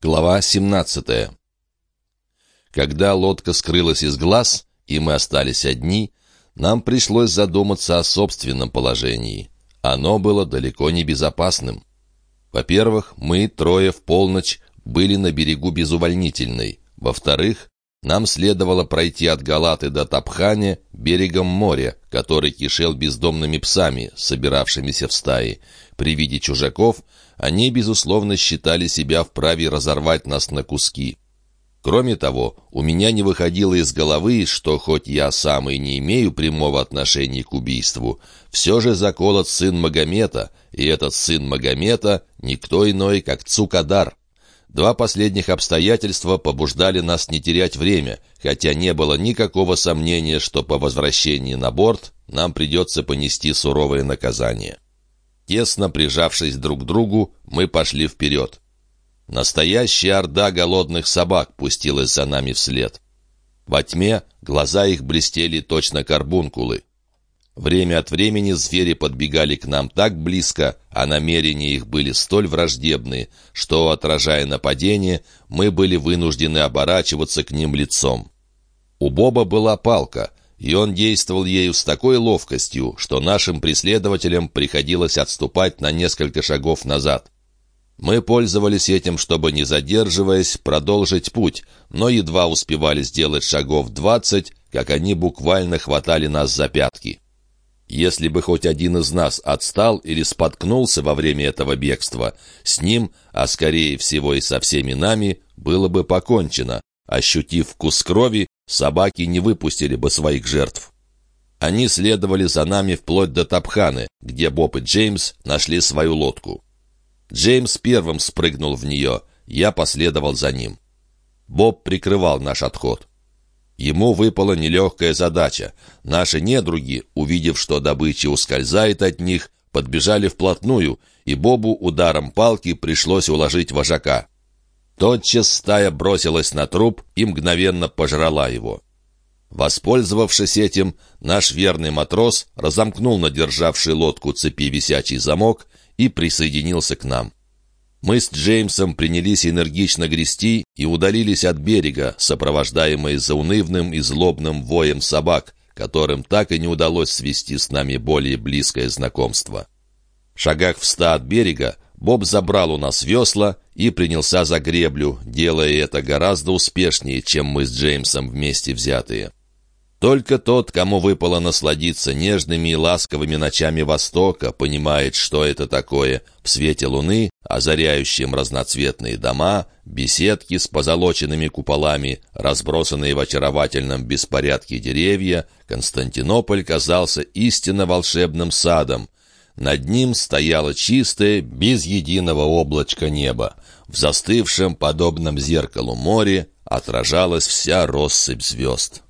Глава 17 Когда лодка скрылась из глаз, и мы остались одни, нам пришлось задуматься о собственном положении. Оно было далеко не безопасным. Во-первых, мы, трое в полночь, были на берегу безувольнительной. Во-вторых, нам следовало пройти от Галаты до Тапхани берегом моря, который кишел бездомными псами, собиравшимися в стаи. При виде чужаков они, безусловно, считали себя вправе разорвать нас на куски. Кроме того, у меня не выходило из головы, что хоть я сам и не имею прямого отношения к убийству, все же заколот сын Магомета, и этот сын Магомета — никто иной, как Цукадар. Два последних обстоятельства побуждали нас не терять время, хотя не было никакого сомнения, что по возвращении на борт нам придется понести суровое наказание. Тесно прижавшись друг к другу, мы пошли вперед. Настоящая орда голодных собак пустилась за нами вслед. Во тьме глаза их блестели точно карбункулы. Время от времени звери подбегали к нам так близко, а намерения их были столь враждебны, что, отражая нападение, мы были вынуждены оборачиваться к ним лицом. У Боба была палка, и он действовал ею с такой ловкостью, что нашим преследователям приходилось отступать на несколько шагов назад. Мы пользовались этим, чтобы, не задерживаясь, продолжить путь, но едва успевали сделать шагов двадцать, как они буквально хватали нас за пятки. Если бы хоть один из нас отстал или споткнулся во время этого бегства, с ним, а скорее всего и со всеми нами, было бы покончено. Ощутив вкус крови, собаки не выпустили бы своих жертв. Они следовали за нами вплоть до Тапханы, где Боб и Джеймс нашли свою лодку. Джеймс первым спрыгнул в нее, я последовал за ним. Боб прикрывал наш отход. Ему выпала нелегкая задача. Наши недруги, увидев, что добыча ускользает от них, подбежали вплотную, и Бобу ударом палки пришлось уложить вожака. Тотчас стая бросилась на труп и мгновенно пожрала его. Воспользовавшись этим, наш верный матрос разомкнул на державший лодку цепи висячий замок и присоединился к нам. Мы с Джеймсом принялись энергично грести и удалились от берега, сопровождаемые заунывным и злобным воем собак, которым так и не удалось свести с нами более близкое знакомство. В шагах в ста от берега Боб забрал у нас весла и принялся за греблю, делая это гораздо успешнее, чем мы с Джеймсом вместе взятые. Только тот, кому выпало насладиться нежными и ласковыми ночами Востока, понимает, что это такое в свете луны, озаряющем разноцветные дома, беседки с позолоченными куполами, разбросанные в очаровательном беспорядке деревья, Константинополь казался истинно волшебным садом. Над ним стояло чистое, без единого облачка небо. В застывшем, подобном зеркалу море отражалась вся россыпь звезд.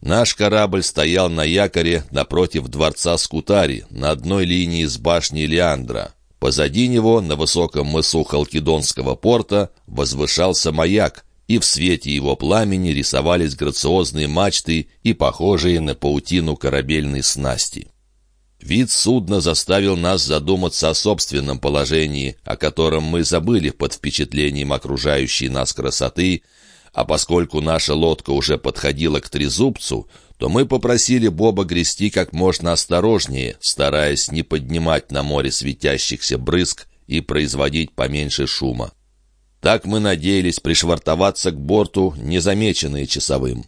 Наш корабль стоял на якоре напротив дворца Скутари, на одной линии с башней Леандра. Позади него, на высоком мысу Халкидонского порта, возвышался маяк, и в свете его пламени рисовались грациозные мачты и похожие на паутину корабельной снасти. Вид судна заставил нас задуматься о собственном положении, о котором мы забыли под впечатлением окружающей нас красоты, а поскольку наша лодка уже подходила к трезубцу, то мы попросили Боба грести как можно осторожнее, стараясь не поднимать на море светящихся брызг и производить поменьше шума. Так мы надеялись пришвартоваться к борту, незамеченные часовым.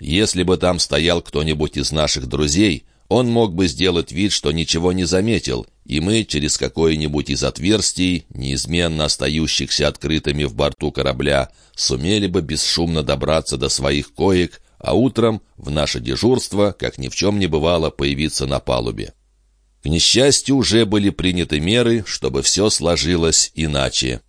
Если бы там стоял кто-нибудь из наших друзей, он мог бы сделать вид, что ничего не заметил, и мы через какое-нибудь из отверстий, неизменно остающихся открытыми в борту корабля, сумели бы бесшумно добраться до своих коек, а утром в наше дежурство, как ни в чем не бывало, появиться на палубе. К несчастью, уже были приняты меры, чтобы все сложилось иначе.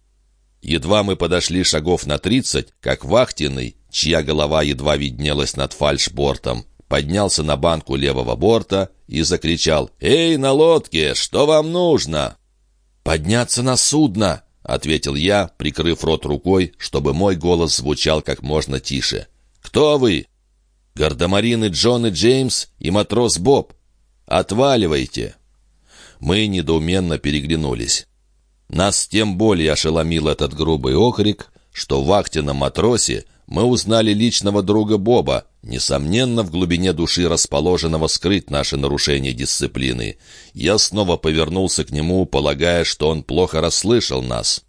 Едва мы подошли шагов на тридцать, как вахтенный, чья голова едва виднелась над фальшбортом, поднялся на банку левого борта и закричал «Эй, на лодке, что вам нужно?» «Подняться на судно!» — ответил я, прикрыв рот рукой, чтобы мой голос звучал как можно тише. «Кто вы?» «Гардемарины Джон и Джеймс и матрос Боб. Отваливайте!» Мы недоуменно переглянулись. Нас тем более ошеломил этот грубый окрик, что в вахтенном матросе мы узнали личного друга Боба, несомненно, в глубине души расположенного скрыть наше нарушение дисциплины. Я снова повернулся к нему, полагая, что он плохо расслышал нас.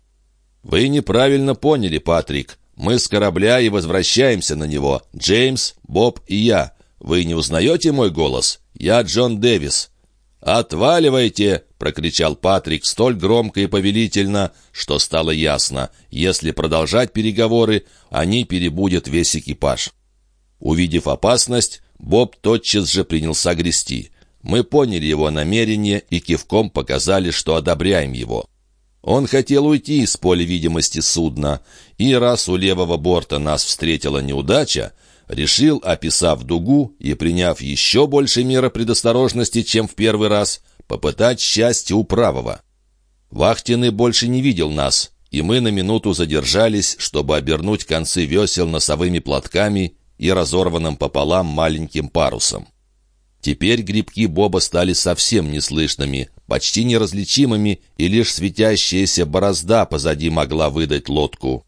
«Вы неправильно поняли, Патрик. Мы с корабля и возвращаемся на него. Джеймс, Боб и я. Вы не узнаете мой голос? Я Джон Дэвис». «Отваливайте!» — прокричал Патрик столь громко и повелительно, что стало ясно. Если продолжать переговоры, они перебудят весь экипаж. Увидев опасность, Боб тотчас же принялся грести. Мы поняли его намерение и кивком показали, что одобряем его. Он хотел уйти из поля видимости судна, и раз у левого борта нас встретила неудача, решил, описав дугу и приняв еще больше меры предосторожности, чем в первый раз, попытать счастье у правого. Вахтенный больше не видел нас, и мы на минуту задержались, чтобы обернуть концы весел носовыми платками и разорванным пополам маленьким парусом. Теперь грибки Боба стали совсем неслышными, почти неразличимыми, и лишь светящаяся борозда позади могла выдать лодку.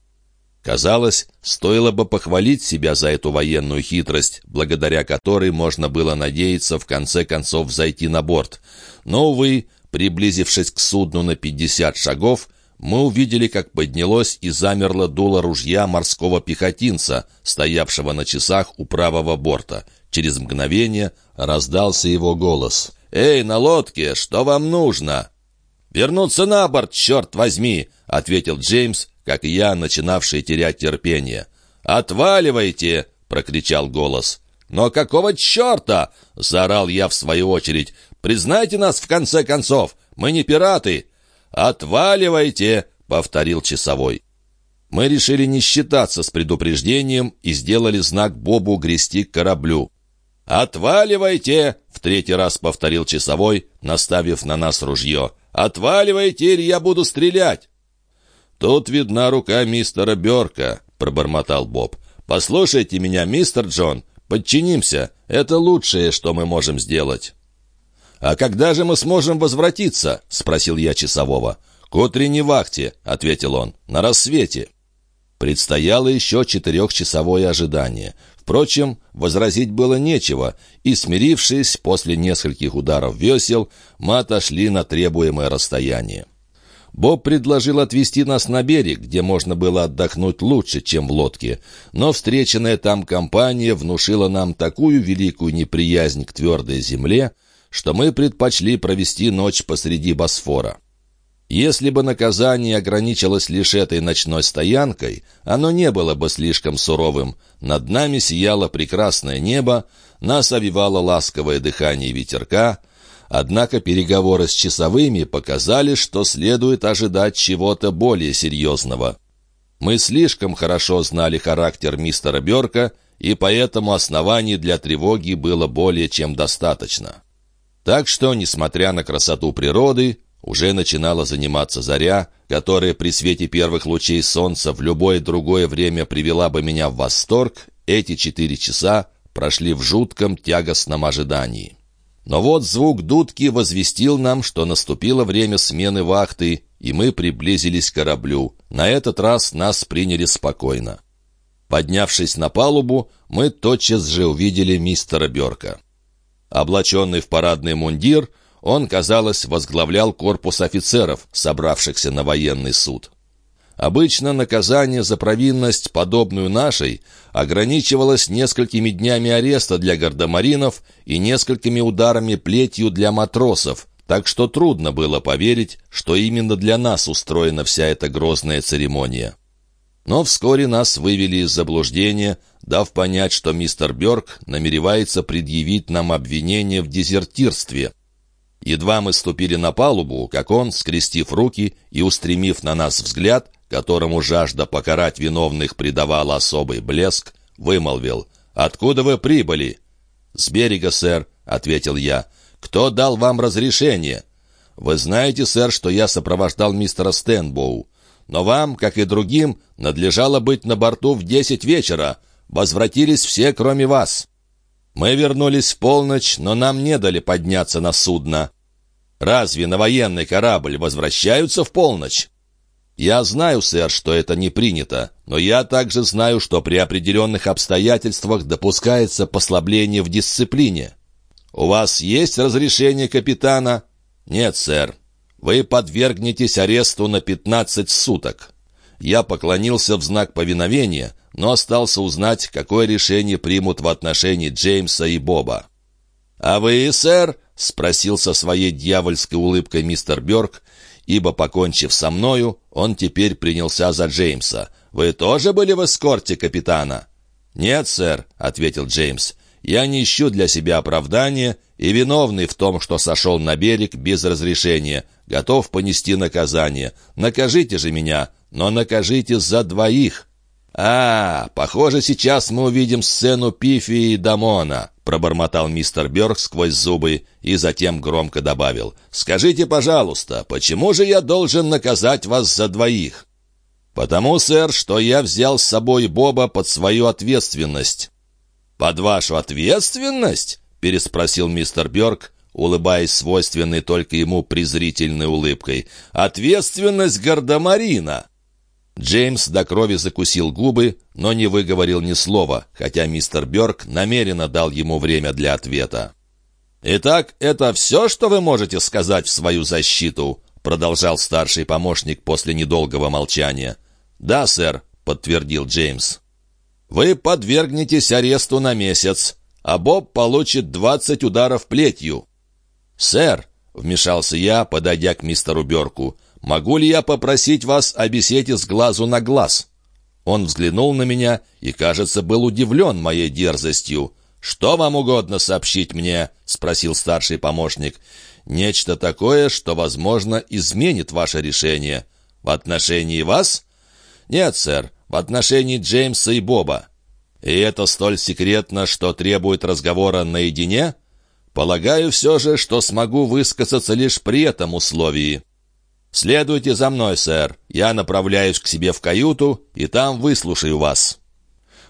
Казалось, стоило бы похвалить себя за эту военную хитрость, благодаря которой можно было надеяться в конце концов зайти на борт. Но, увы, приблизившись к судну на 50 шагов, мы увидели, как поднялось и замерло дуло ружья морского пехотинца, стоявшего на часах у правого борта. Через мгновение раздался его голос. «Эй, на лодке, что вам нужно?» «Вернуться на борт, черт возьми!» — ответил Джеймс, как и я, начинавший терять терпение. «Отваливайте!» — прокричал голос. «Но какого черта?» — заорал я в свою очередь. «Признайте нас, в конце концов! Мы не пираты!» «Отваливайте!» — повторил часовой. Мы решили не считаться с предупреждением и сделали знак Бобу грести к кораблю. «Отваливайте!» — в третий раз повторил часовой, наставив на нас ружье. «Отваливайте, или я буду стрелять!» «Тут видна рука мистера Бёрка», — пробормотал Боб. «Послушайте меня, мистер Джон, подчинимся. Это лучшее, что мы можем сделать». «А когда же мы сможем возвратиться?» — спросил я часового. «К утренней вахте», — ответил он, — «на рассвете». Предстояло еще четырехчасовое ожидание. Впрочем, возразить было нечего, и, смирившись после нескольких ударов весел, мы отошли на требуемое расстояние. Боб предложил отвезти нас на берег, где можно было отдохнуть лучше, чем в лодке, но встреченная там компания внушила нам такую великую неприязнь к твердой земле, что мы предпочли провести ночь посреди Босфора. Если бы наказание ограничилось лишь этой ночной стоянкой, оно не было бы слишком суровым. Над нами сияло прекрасное небо, нас овивало ласковое дыхание ветерка, однако переговоры с часовыми показали, что следует ожидать чего-то более серьезного. Мы слишком хорошо знали характер мистера Бёрка, и поэтому оснований для тревоги было более чем достаточно. Так что, несмотря на красоту природы, уже начинала заниматься заря, которая при свете первых лучей солнца в любое другое время привела бы меня в восторг, эти четыре часа прошли в жутком тягостном ожидании. Но вот звук дудки возвестил нам, что наступило время смены вахты, и мы приблизились к кораблю. На этот раз нас приняли спокойно. Поднявшись на палубу, мы тотчас же увидели мистера Бёрка. Облаченный в парадный мундир, он, казалось, возглавлял корпус офицеров, собравшихся на военный суд. Обычно наказание за провинность, подобную нашей, ограничивалось несколькими днями ареста для гардемаринов и несколькими ударами плетью для матросов, так что трудно было поверить, что именно для нас устроена вся эта грозная церемония. Но вскоре нас вывели из заблуждения, дав понять, что мистер Бёрк намеревается предъявить нам обвинение в дезертирстве, Едва мы ступили на палубу, как он, скрестив руки и устремив на нас взгляд, которому жажда покарать виновных придавала особый блеск, вымолвил «Откуда вы прибыли?» «С берега, сэр», — ответил я. «Кто дал вам разрешение?» «Вы знаете, сэр, что я сопровождал мистера Стэнбоу. Но вам, как и другим, надлежало быть на борту в десять вечера. Возвратились все, кроме вас». Мы вернулись в полночь, но нам не дали подняться на судно. Разве на военный корабль возвращаются в полночь? Я знаю, сэр, что это не принято, но я также знаю, что при определенных обстоятельствах допускается послабление в дисциплине. У вас есть разрешение капитана? Нет, сэр. Вы подвергнетесь аресту на 15 суток. Я поклонился в знак повиновения, но остался узнать, какое решение примут в отношении Джеймса и Боба. «А вы, сэр?» — спросил со своей дьявольской улыбкой мистер Бёрк, ибо, покончив со мною, он теперь принялся за Джеймса. «Вы тоже были в эскорте капитана?» «Нет, сэр», — ответил Джеймс. «Я не ищу для себя оправдания и виновный в том, что сошел на берег без разрешения, готов понести наказание. Накажите же меня, но накажите за двоих». «А, похоже, сейчас мы увидим сцену Пифи и Дамона», пробормотал мистер Бёрк сквозь зубы и затем громко добавил. «Скажите, пожалуйста, почему же я должен наказать вас за двоих?» «Потому, сэр, что я взял с собой Боба под свою ответственность». «Под вашу ответственность?» — переспросил мистер Бёрк, улыбаясь свойственной только ему презрительной улыбкой. «Ответственность Гардемарина!» Джеймс до крови закусил губы, но не выговорил ни слова, хотя мистер Бёрк намеренно дал ему время для ответа. «Итак, это все, что вы можете сказать в свою защиту?» продолжал старший помощник после недолгого молчания. «Да, сэр», — подтвердил Джеймс. «Вы подвергнетесь аресту на месяц, а Боб получит двадцать ударов плетью». «Сэр», — вмешался я, подойдя к мистеру Бёрку, — «Могу ли я попросить вас о беседе с глазу на глаз?» Он взглянул на меня и, кажется, был удивлен моей дерзостью. «Что вам угодно сообщить мне?» — спросил старший помощник. «Нечто такое, что, возможно, изменит ваше решение. В отношении вас?» «Нет, сэр, в отношении Джеймса и Боба». «И это столь секретно, что требует разговора наедине?» «Полагаю все же, что смогу высказаться лишь при этом условии». «Следуйте за мной, сэр. Я направляюсь к себе в каюту, и там выслушаю вас».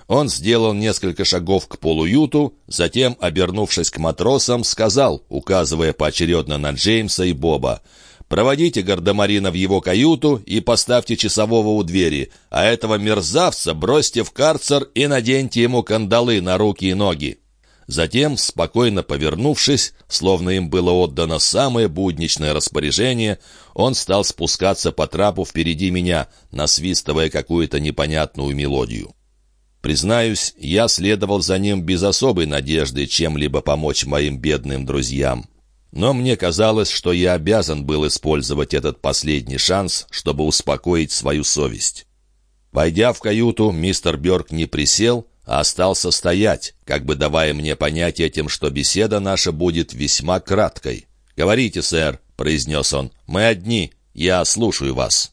Он сделал несколько шагов к полуюту, затем, обернувшись к матросам, сказал, указывая поочередно на Джеймса и Боба, «Проводите Гардемарина в его каюту и поставьте часового у двери, а этого мерзавца бросьте в карцер и наденьте ему кандалы на руки и ноги». Затем, спокойно повернувшись, словно им было отдано самое будничное распоряжение, он стал спускаться по трапу впереди меня, насвистывая какую-то непонятную мелодию. Признаюсь, я следовал за ним без особой надежды чем-либо помочь моим бедным друзьям. Но мне казалось, что я обязан был использовать этот последний шанс, чтобы успокоить свою совесть. Войдя в каюту, мистер Бёрк не присел, а остался стоять, как бы давая мне понять этим, что беседа наша будет весьма краткой. «Говорите, сэр», — произнес он, — «мы одни, я слушаю вас».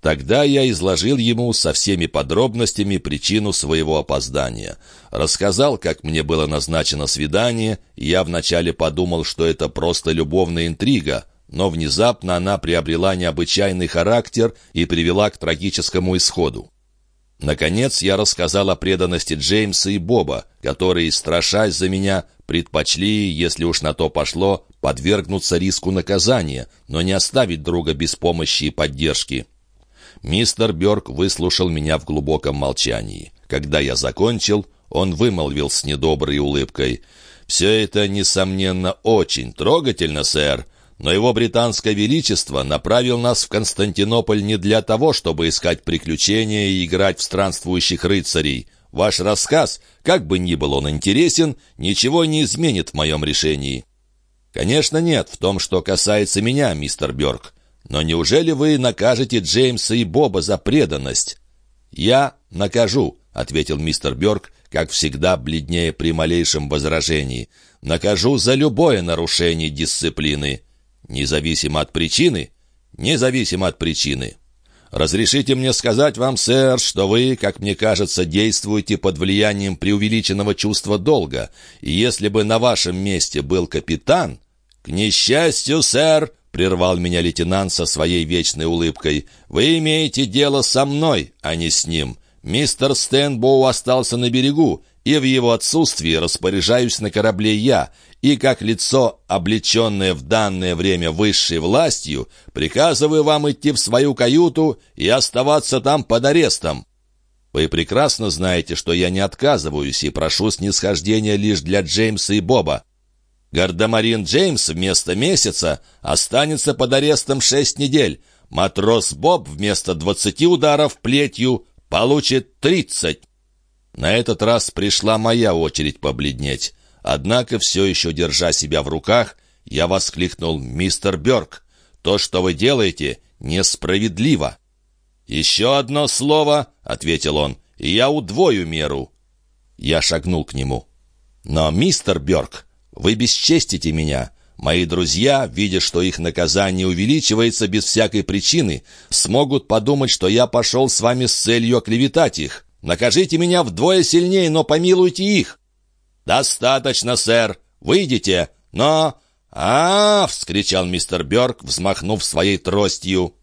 Тогда я изложил ему со всеми подробностями причину своего опоздания. Рассказал, как мне было назначено свидание, и я вначале подумал, что это просто любовная интрига, но внезапно она приобрела необычайный характер и привела к трагическому исходу. Наконец я рассказал о преданности Джеймса и Боба, которые, страшась за меня, предпочли, если уж на то пошло, подвергнуться риску наказания, но не оставить друга без помощи и поддержки. Мистер Бёрк выслушал меня в глубоком молчании. Когда я закончил, он вымолвил с недоброй улыбкой. «Все это, несомненно, очень трогательно, сэр, но его британское величество направил нас в Константинополь не для того, чтобы искать приключения и играть в странствующих рыцарей. Ваш рассказ, как бы ни был он интересен, ничего не изменит в моем решении». «Конечно нет в том, что касается меня, мистер Бёрк. Но неужели вы накажете Джеймса и Боба за преданность?» «Я накажу», — ответил мистер Бёрк, как всегда бледнее при малейшем возражении. «Накажу за любое нарушение дисциплины». Независимо от причины? Независимо от причины. Разрешите мне сказать вам, сэр, что вы, как мне кажется, действуете под влиянием преувеличенного чувства долга, и если бы на вашем месте был капитан... К несчастью, сэр, — прервал меня лейтенант со своей вечной улыбкой, — вы имеете дело со мной, а не с ним. Мистер Стэнбоу остался на берегу, и в его отсутствии распоряжаюсь на корабле я, и как лицо, облеченное в данное время высшей властью, приказываю вам идти в свою каюту и оставаться там под арестом. Вы прекрасно знаете, что я не отказываюсь и прошу снисхождения лишь для Джеймса и Боба. Гардемарин Джеймс вместо месяца останется под арестом шесть недель. Матрос Боб вместо двадцати ударов плетью получит тридцать. На этот раз пришла моя очередь побледнеть. Однако, все еще держа себя в руках, я воскликнул «Мистер Бёрк, то, что вы делаете, несправедливо». «Еще одно слово», — ответил он, — «и я удвою меру». Я шагнул к нему. «Но, мистер Бёрк, вы бесчестите меня. Мои друзья, видя, что их наказание увеличивается без всякой причины, смогут подумать, что я пошел с вами с целью оклеветать их. Накажите меня вдвое сильнее, но помилуйте их». «Достаточно, сэр. Выйдите. Но...» а, -а, -а вскричал мистер Бёрк, взмахнув своей тростью.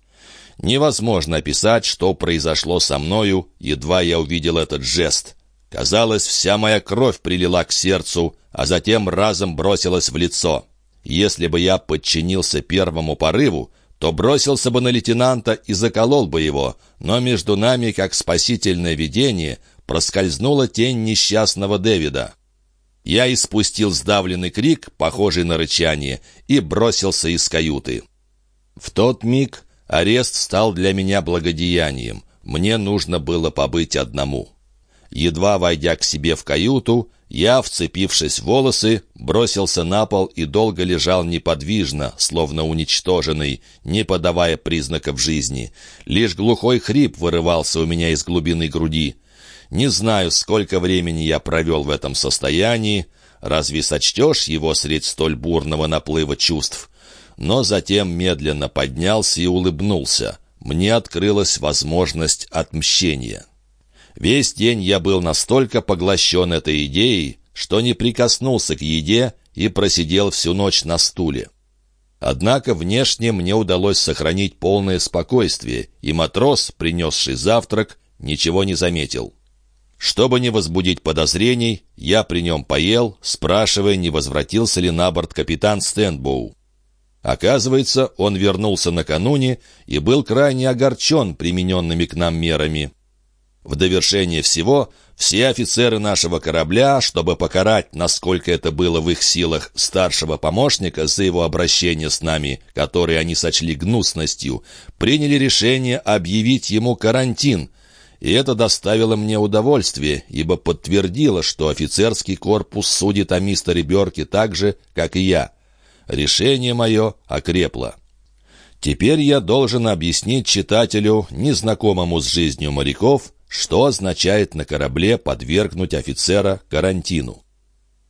Невозможно описать, что произошло со мною, едва я увидел этот жест. Казалось, вся моя кровь прилила к сердцу, а затем разом бросилась в лицо. Если бы я подчинился первому порыву, то бросился бы на лейтенанта и заколол бы его, но между нами, как спасительное видение, проскользнула тень несчастного Дэвида. Я испустил сдавленный крик, похожий на рычание, и бросился из каюты. В тот миг арест стал для меня благодеянием. Мне нужно было побыть одному. Едва войдя к себе в каюту, я, вцепившись в волосы, бросился на пол и долго лежал неподвижно, словно уничтоженный, не подавая признаков жизни. Лишь глухой хрип вырывался у меня из глубины груди. Не знаю, сколько времени я провел в этом состоянии, разве сочтешь его средь столь бурного наплыва чувств? Но затем медленно поднялся и улыбнулся. Мне открылась возможность отмщения. Весь день я был настолько поглощен этой идеей, что не прикоснулся к еде и просидел всю ночь на стуле. Однако внешне мне удалось сохранить полное спокойствие, и матрос, принесший завтрак, ничего не заметил. Чтобы не возбудить подозрений, я при нем поел, спрашивая, не возвратился ли на борт капитан Стэнбоу. Оказывается, он вернулся накануне и был крайне огорчен примененными к нам мерами. В довершение всего, все офицеры нашего корабля, чтобы покарать, насколько это было в их силах, старшего помощника за его обращение с нами, который они сочли гнусностью, приняли решение объявить ему карантин, и это доставило мне удовольствие, ибо подтвердило, что офицерский корпус судит о мистере Берке так же, как и я. Решение мое окрепло. Теперь я должен объяснить читателю, незнакомому с жизнью моряков, что означает на корабле подвергнуть офицера карантину.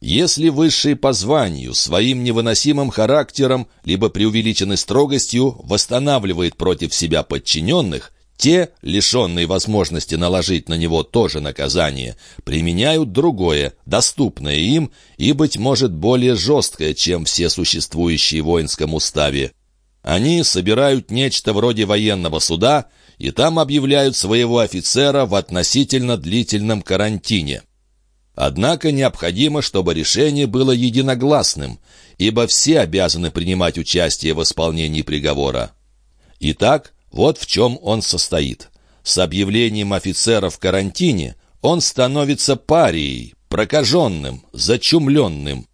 Если высший по званию, своим невыносимым характером, либо преувеличенной строгостью восстанавливает против себя подчиненных, те, лишенные возможности наложить на него тоже наказание, применяют другое, доступное им и, быть может, более жесткое, чем все существующие в воинском уставе. Они собирают нечто вроде военного суда и там объявляют своего офицера в относительно длительном карантине. Однако необходимо, чтобы решение было единогласным, ибо все обязаны принимать участие в исполнении приговора. Итак, вот в чем он состоит. С объявлением офицера в карантине он становится парией, прокаженным, зачумленным,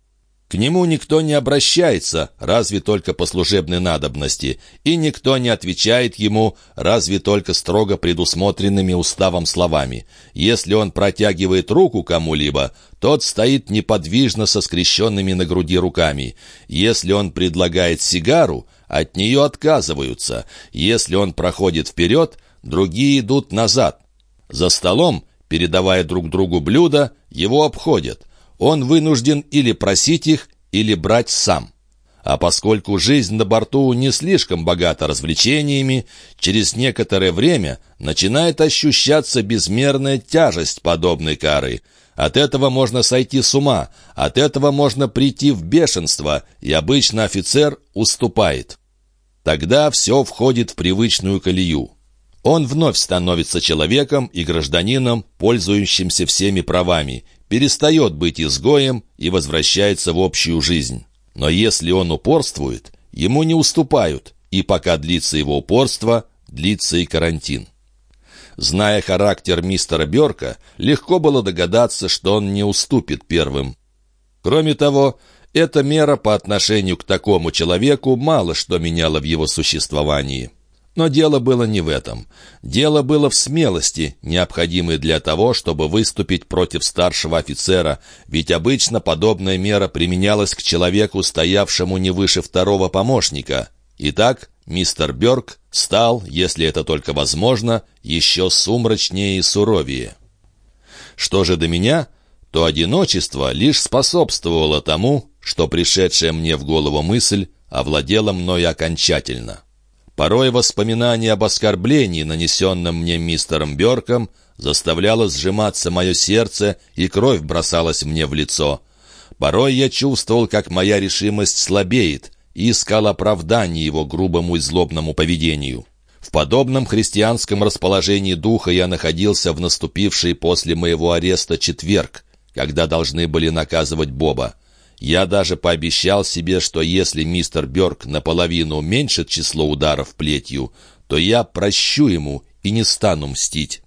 к нему никто не обращается, разве только по служебной надобности, и никто не отвечает ему, разве только строго предусмотренными уставом словами. Если он протягивает руку кому-либо, тот стоит неподвижно со скрещенными на груди руками. Если он предлагает сигару, от нее отказываются. Если он проходит вперед, другие идут назад. За столом, передавая друг другу блюда, его обходят он вынужден или просить их, или брать сам. А поскольку жизнь на борту не слишком богата развлечениями, через некоторое время начинает ощущаться безмерная тяжесть подобной кары. От этого можно сойти с ума, от этого можно прийти в бешенство, и обычно офицер уступает. Тогда все входит в привычную колею. Он вновь становится человеком и гражданином, пользующимся всеми правами, перестает быть изгоем и возвращается в общую жизнь. Но если он упорствует, ему не уступают, и пока длится его упорство, длится и карантин. Зная характер мистера Бёрка, легко было догадаться, что он не уступит первым. Кроме того, эта мера по отношению к такому человеку мало что меняла в его существовании. Но дело было не в этом. Дело было в смелости, необходимой для того, чтобы выступить против старшего офицера, ведь обычно подобная мера применялась к человеку, стоявшему не выше второго помощника. Итак, мистер Бёрк стал, если это только возможно, еще сумрачнее и суровее. Что же до меня, то одиночество лишь способствовало тому, что пришедшая мне в голову мысль овладела мной окончательно. Порой воспоминание об оскорблении, нанесенном мне мистером Бёрком, заставляло сжиматься мое сердце, и кровь бросалась мне в лицо. Порой я чувствовал, как моя решимость слабеет, и искал оправдание его грубому и злобному поведению. В подобном христианском расположении духа я находился в наступивший после моего ареста четверг, когда должны были наказывать Боба. Я даже пообещал себе, что если мистер Бёрк наполовину уменьшит число ударов плетью, то я прощу ему и не стану мстить.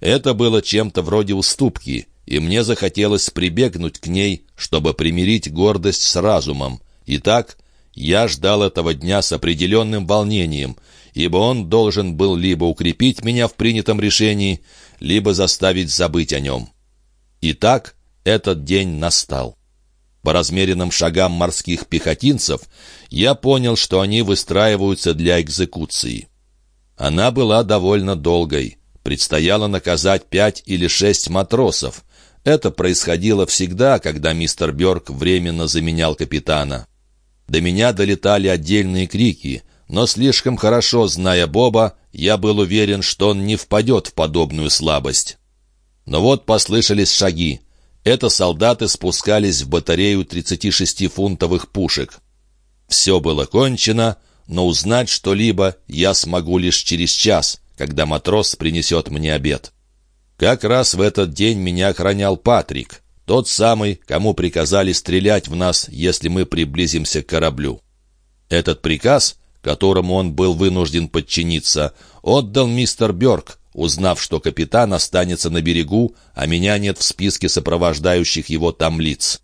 Это было чем-то вроде уступки, и мне захотелось прибегнуть к ней, чтобы примирить гордость с разумом. Итак, я ждал этого дня с определенным волнением, ибо он должен был либо укрепить меня в принятом решении, либо заставить забыть о нем. Итак, этот день настал. По размеренным шагам морских пехотинцев я понял, что они выстраиваются для экзекуции. Она была довольно долгой. Предстояло наказать пять или шесть матросов. Это происходило всегда, когда мистер Бёрк временно заменял капитана. До меня долетали отдельные крики, но слишком хорошо зная Боба, я был уверен, что он не впадет в подобную слабость. Но вот послышались шаги. Это солдаты спускались в батарею 36-фунтовых пушек. Все было кончено, но узнать что-либо я смогу лишь через час, когда матрос принесет мне обед. Как раз в этот день меня охранял Патрик, тот самый, кому приказали стрелять в нас, если мы приблизимся к кораблю. Этот приказ, которому он был вынужден подчиниться, отдал мистер Бёрк, узнав, что капитан останется на берегу, а меня нет в списке сопровождающих его там лиц.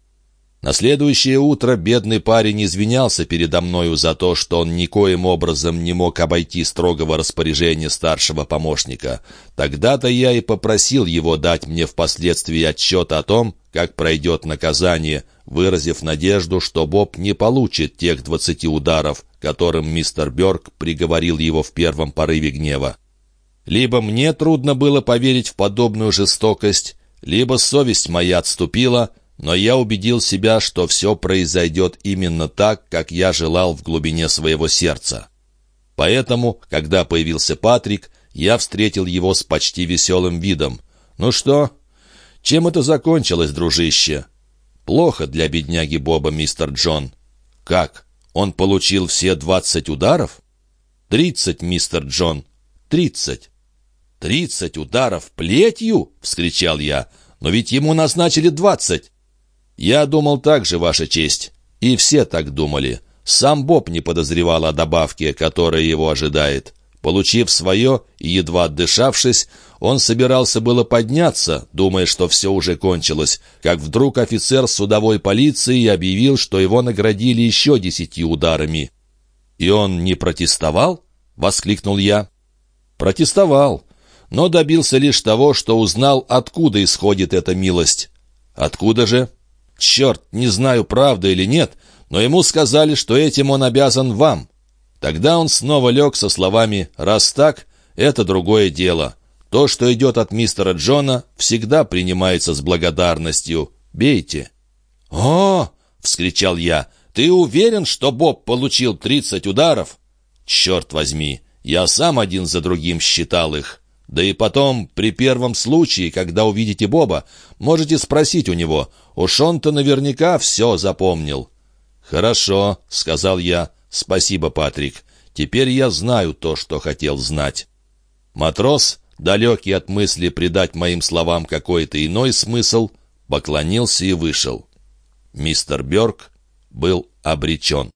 На следующее утро бедный парень извинялся передо мною за то, что он никоим образом не мог обойти строгого распоряжения старшего помощника. Тогда-то я и попросил его дать мне впоследствии отчет о том, как пройдет наказание, выразив надежду, что Боб не получит тех двадцати ударов, которым мистер Бёрк приговорил его в первом порыве гнева. Либо мне трудно было поверить в подобную жестокость, либо совесть моя отступила, но я убедил себя, что все произойдет именно так, как я желал в глубине своего сердца. Поэтому, когда появился Патрик, я встретил его с почти веселым видом. «Ну что? Чем это закончилось, дружище?» «Плохо для бедняги Боба, мистер Джон». «Как? Он получил все двадцать ударов?» «Тридцать, мистер Джон. Тридцать». «Тридцать ударов плетью?» — вскричал я. «Но ведь ему назначили двадцать!» «Я думал так же, Ваша честь. И все так думали. Сам Боб не подозревал о добавке, которая его ожидает. Получив свое и едва отдышавшись, он собирался было подняться, думая, что все уже кончилось, как вдруг офицер судовой полиции объявил, что его наградили еще десятью ударами. «И он не протестовал?» — воскликнул я. «Протестовал но добился лишь того, что узнал, откуда исходит эта милость. Откуда же? Черт, не знаю, правда или нет, но ему сказали, что этим он обязан вам. Тогда он снова лег со словами «раз так, это другое дело». То, что идет от мистера Джона, всегда принимается с благодарностью. Бейте. «О!» — вскричал я. «Ты уверен, что Боб получил тридцать ударов?» «Черт возьми, я сам один за другим считал их». Да и потом, при первом случае, когда увидите Боба, можете спросить у него. Уж он-то наверняка все запомнил». «Хорошо», — сказал я. «Спасибо, Патрик. Теперь я знаю то, что хотел знать». Матрос, далекий от мысли придать моим словам какой-то иной смысл, поклонился и вышел. Мистер Бёрк был обречен.